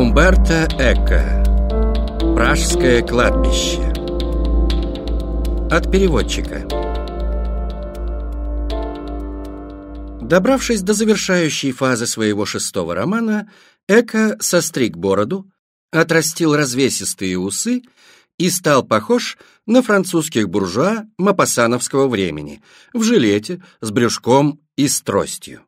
Умберто Эко. Пражское кладбище. От переводчика. Добравшись до завершающей фазы своего шестого романа, Эко состриг бороду, отрастил развесистые усы и стал похож на французских буржуа мапассановского времени в жилете с брюшком и с тростью.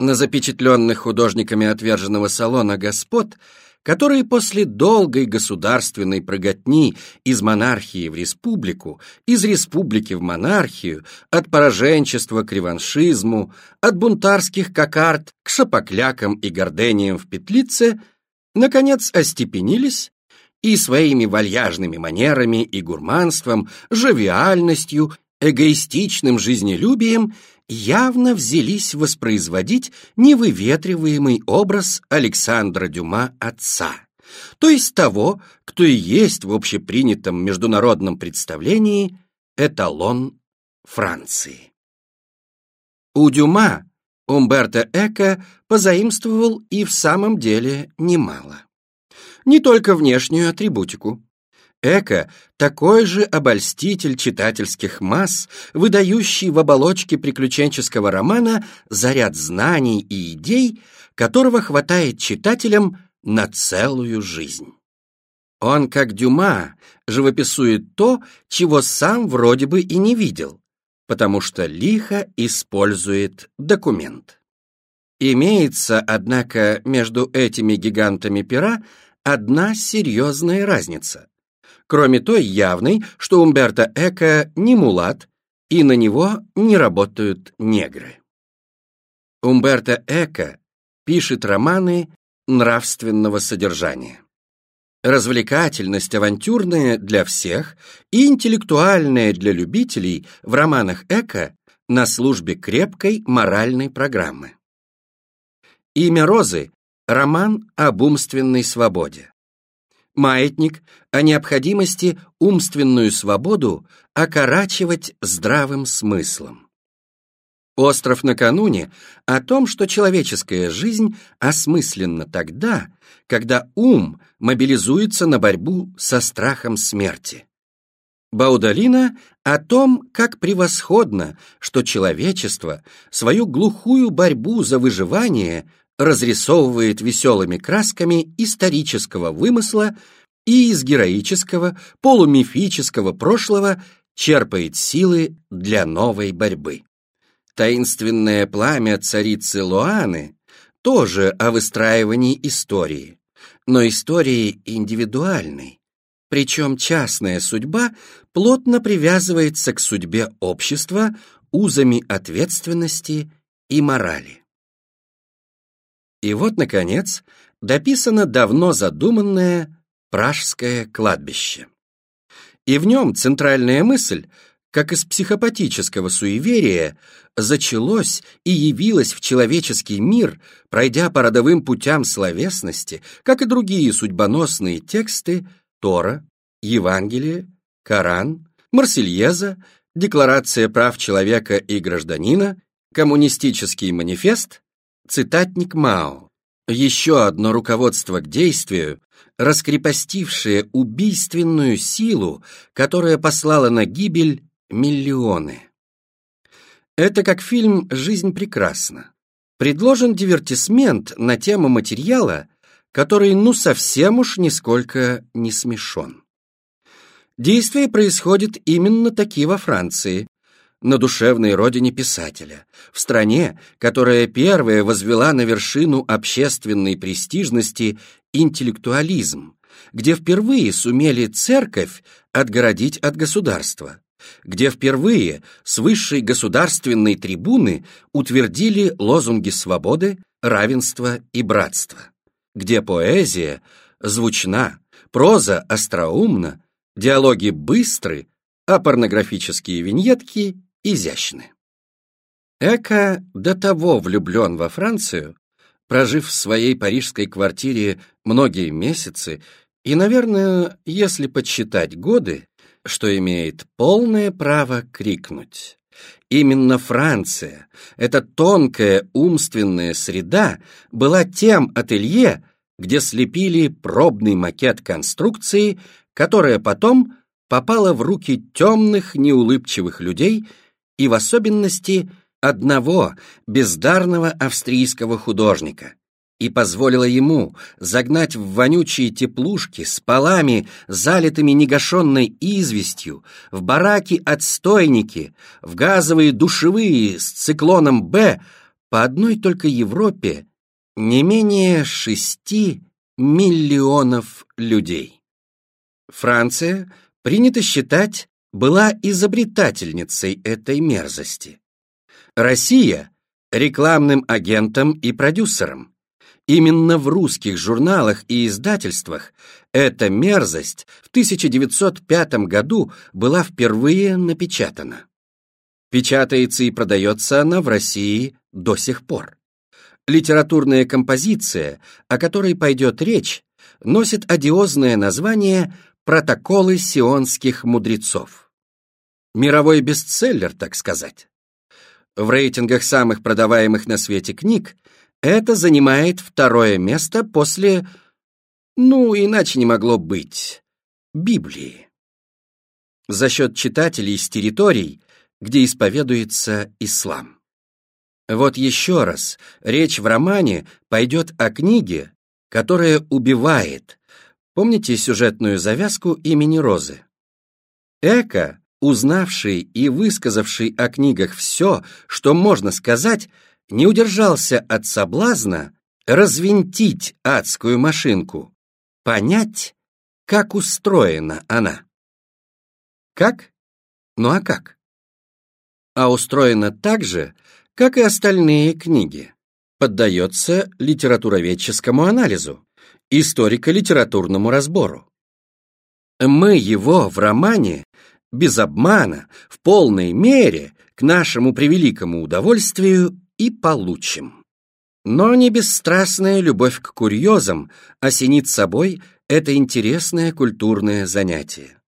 На запечатленных художниками отверженного салона господ, которые после долгой государственной проготни из монархии в республику, из республики в монархию, от пораженчества к реваншизму, от бунтарских кокард к шапоклякам и гордениям в петлице, наконец остепенились и своими вальяжными манерами и гурманством, живиальностью, эгоистичным жизнелюбием явно взялись воспроизводить невыветриваемый образ Александра Дюма отца, то есть того, кто и есть в общепринятом международном представлении эталон Франции. У Дюма Умберто Эко позаимствовал и в самом деле немало. Не только внешнюю атрибутику. Эко — такой же обольститель читательских масс, выдающий в оболочке приключенческого романа заряд знаний и идей, которого хватает читателям на целую жизнь. Он, как Дюма, живописует то, чего сам вроде бы и не видел, потому что лихо использует документ. Имеется, однако, между этими гигантами пера одна серьезная разница. Кроме той явной, что Умберто Эко не мулат, и на него не работают негры. Умберто Эко пишет романы нравственного содержания. Развлекательность авантюрная для всех и интеллектуальная для любителей в романах Эко на службе крепкой моральной программы. «Имя Розы» — роман об умственной свободе. «Маятник» — о необходимости умственную свободу окорачивать здравым смыслом. «Остров накануне» — о том, что человеческая жизнь осмысленна тогда, когда ум мобилизуется на борьбу со страхом смерти. Баудалина о том, как превосходно, что человечество свою глухую борьбу за выживание разрисовывает веселыми красками исторического вымысла и из героического, полумифического прошлого черпает силы для новой борьбы. Таинственное пламя царицы Луаны тоже о выстраивании истории, но истории индивидуальной, причем частная судьба плотно привязывается к судьбе общества узами ответственности и морали. И вот, наконец, дописано давно задуманное Пражское кладбище. И в нем центральная мысль как из психопатического суеверия, зачалось и явилось в человеческий мир, пройдя по родовым путям словесности, как и другие судьбоносные тексты Тора, Евангелие, Коран, Марсельеза, Декларация прав человека и гражданина, Коммунистический манифест, Цитатник Мао. Еще одно руководство к действию, раскрепостившее убийственную силу, которая послала на гибель миллионы. Это как фильм «Жизнь прекрасна». Предложен дивертисмент на тему материала, который ну совсем уж нисколько не смешон. Действие происходит именно таки во Франции, на душевной родине писателя, в стране, которая первая возвела на вершину общественной престижности интеллектуализм, где впервые сумели церковь отгородить от государства, где впервые с высшей государственной трибуны утвердили лозунги свободы, равенства и братства, где поэзия звучна, проза остроумна, диалоги быстры, а порнографические виньетки изящны. Эко до того влюблен во Францию, прожив в своей парижской квартире многие месяцы, и, наверное, если подсчитать годы, что имеет полное право крикнуть. Именно Франция, эта тонкая умственная среда, была тем ателье, где слепили пробный макет конструкции, которая потом попала в руки темных, неулыбчивых людей и в особенности одного бездарного австрийского художника и позволила ему загнать в вонючие теплушки с полами, залитыми негашенной известью, в бараки-отстойники, в газовые душевые с циклоном «Б» по одной только Европе не менее шести миллионов людей. Франция, принято считать, была изобретательницей этой мерзости. Россия – рекламным агентом и продюсером. Именно в русских журналах и издательствах эта мерзость в 1905 году была впервые напечатана. Печатается и продается она в России до сих пор. Литературная композиция, о которой пойдет речь, носит одиозное название «Протоколы сионских мудрецов». Мировой бестселлер, так сказать. В рейтингах самых продаваемых на свете книг это занимает второе место после... Ну, иначе не могло быть. Библии. За счет читателей с территорий, где исповедуется ислам. Вот еще раз, речь в романе пойдет о книге, которая убивает. Помните сюжетную завязку имени Розы? Эко, узнавший и высказавший о книгах все, что можно сказать, не удержался от соблазна развинтить адскую машинку, понять, как устроена она. Как? Ну а как? А устроена так же, как и остальные книги. Поддается литературоведческому анализу, историко-литературному разбору. Мы его в романе без обмана, в полной мере, к нашему превеликому удовольствию и получим. Но не бесстрастная любовь к курьезам осенит собой это интересное культурное занятие.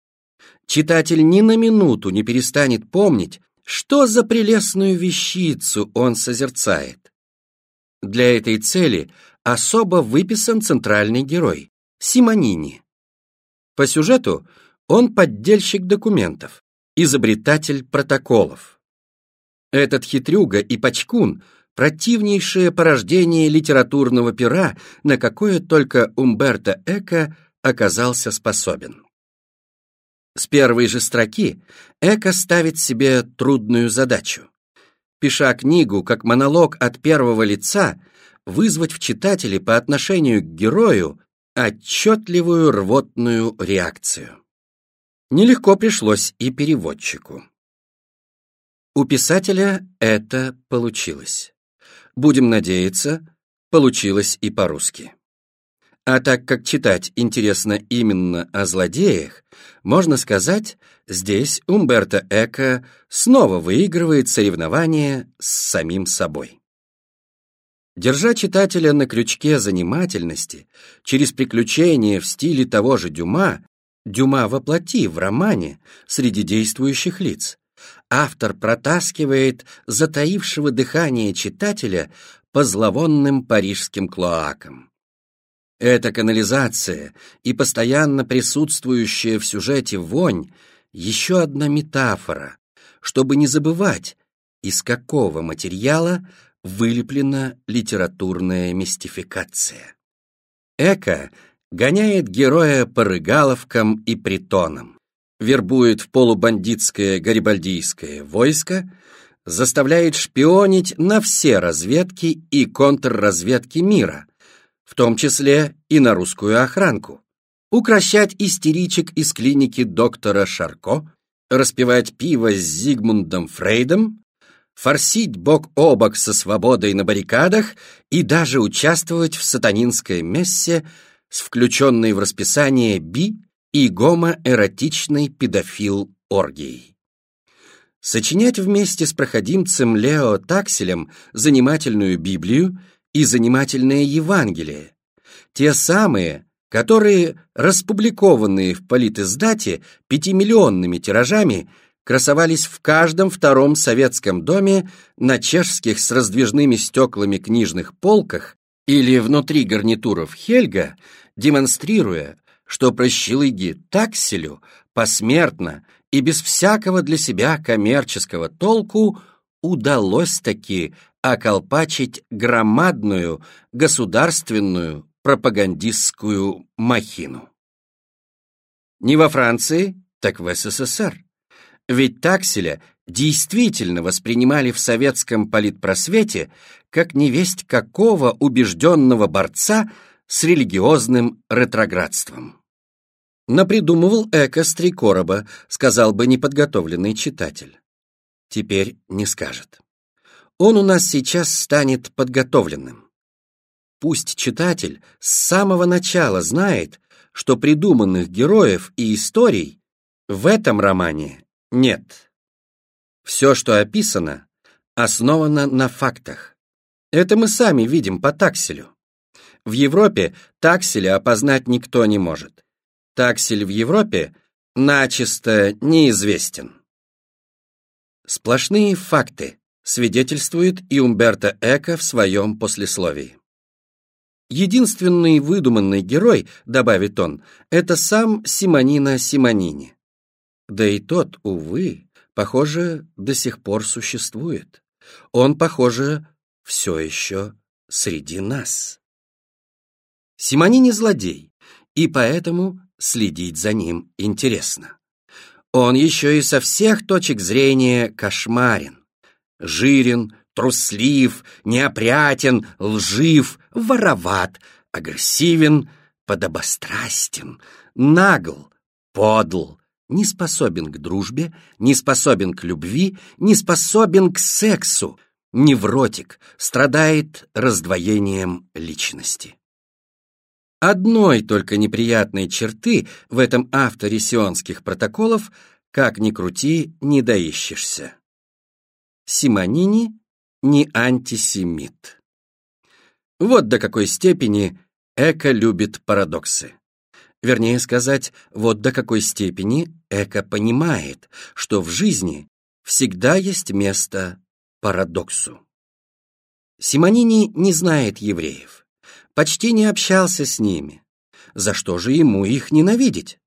Читатель ни на минуту не перестанет помнить, что за прелестную вещицу он созерцает. Для этой цели особо выписан центральный герой – Симонини. По сюжету он поддельщик документов, изобретатель протоколов. Этот хитрюга и пачкун — противнейшее порождение литературного пера, на какое только Умберто Эко оказался способен. С первой же строки Эко ставит себе трудную задачу. Пиша книгу как монолог от первого лица, вызвать в читателе по отношению к герою отчетливую рвотную реакцию. Нелегко пришлось и переводчику. У писателя это получилось. Будем надеяться, получилось и по-русски. А так как читать интересно именно о злодеях, можно сказать, здесь Умберто Эко снова выигрывает соревнование с самим собой. Держа читателя на крючке занимательности, через приключения в стиле того же Дюма, Дюма воплоти в романе среди действующих лиц, автор протаскивает затаившего дыхание читателя по зловонным парижским клоакам. Эта канализация и постоянно присутствующая в сюжете вонь — еще одна метафора, чтобы не забывать, из какого материала вылеплена литературная мистификация. Эко гоняет героя по рыгаловкам и притонам вербует в полубандитское гарибальдийское войско, заставляет шпионить на все разведки и контрразведки мира, в том числе и на русскую охранку, укращать истеричек из клиники доктора Шарко, распивать пиво с Зигмундом Фрейдом, форсить бок о бок со свободой на баррикадах и даже участвовать в сатанинской мессе с включенной в расписание Би и гомоэротичной педофил-оргией. Сочинять вместе с проходимцем Лео Такселем занимательную Библию и занимательное Евангелие, те самые, которые, распубликованные в политиздате пятимиллионными тиражами, красовались в каждом втором советском доме на чешских с раздвижными стеклами книжных полках Или внутри гарнитуров Хельга, демонстрируя, что прощелыги Такселю посмертно и без всякого для себя коммерческого толку удалось таки околпачить громадную государственную пропагандистскую махину. Не во Франции, так в СССР. Ведь Такселя действительно воспринимали в советском политпросвете как невесть какого убежденного борца с религиозным ретроградством. Напридумывал эко с три короба, сказал бы неподготовленный читатель. Теперь не скажет. Он у нас сейчас станет подготовленным. Пусть читатель с самого начала знает, что придуманных героев и историй в этом романе нет. Все, что описано, основано на фактах. Это мы сами видим по такселю. В Европе такселя опознать никто не может. Таксель в Европе начисто неизвестен. Сплошные факты, свидетельствует и Умберто Эко в своем послесловии. Единственный выдуманный герой, добавит он, это сам Симонина Симонини. Да и тот, увы, похоже, до сих пор существует. Он, похоже, все еще среди нас. Симонини злодей, и поэтому следить за ним интересно. Он еще и со всех точек зрения кошмарен. Жирен, труслив, неопрятен, лжив, вороват, агрессивен, подобострастен, нагл, подл, не способен к дружбе, не способен к любви, не способен к сексу, невротик, страдает раздвоением личности. Одной только неприятной черты в этом авторе сионских протоколов, как ни крути, не доищешься. Симонини не антисемит. Вот до какой степени Эко любит парадоксы. Вернее сказать, вот до какой степени Эко понимает, что в жизни всегда есть место парадоксу. Симонини не знает евреев, почти не общался с ними. За что же ему их ненавидеть?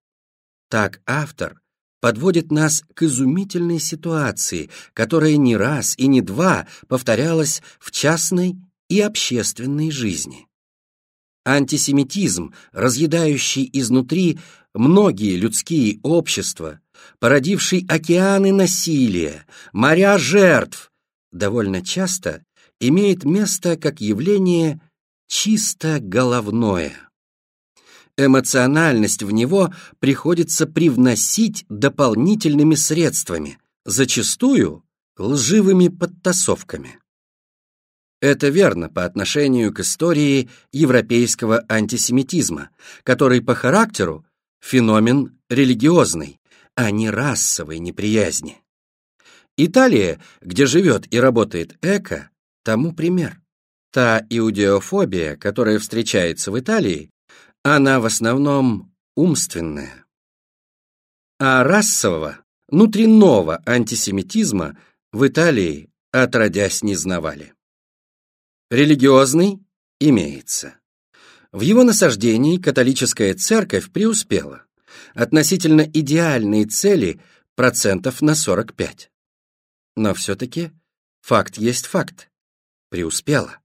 Так автор подводит нас к изумительной ситуации, которая не раз и не два повторялась в частной и общественной жизни. Антисемитизм, разъедающий изнутри многие людские общества, породивший океаны насилия, моря жертв, довольно часто имеет место как явление чисто головное эмоциональность в него приходится привносить дополнительными средствами, зачастую лживыми подтасовками. Это верно по отношению к истории европейского антисемитизма, который по характеру феномен религиозный, а не расовой неприязни. Италия, где живет и работает Эко, тому пример. Та иудеофобия, которая встречается в Италии, она в основном умственная. А расового, внутреннего антисемитизма в Италии отродясь не знавали. Религиозный имеется. В его насаждении католическая церковь преуспела. Относительно идеальные цели процентов на 45. Но все-таки факт есть факт. Преуспела.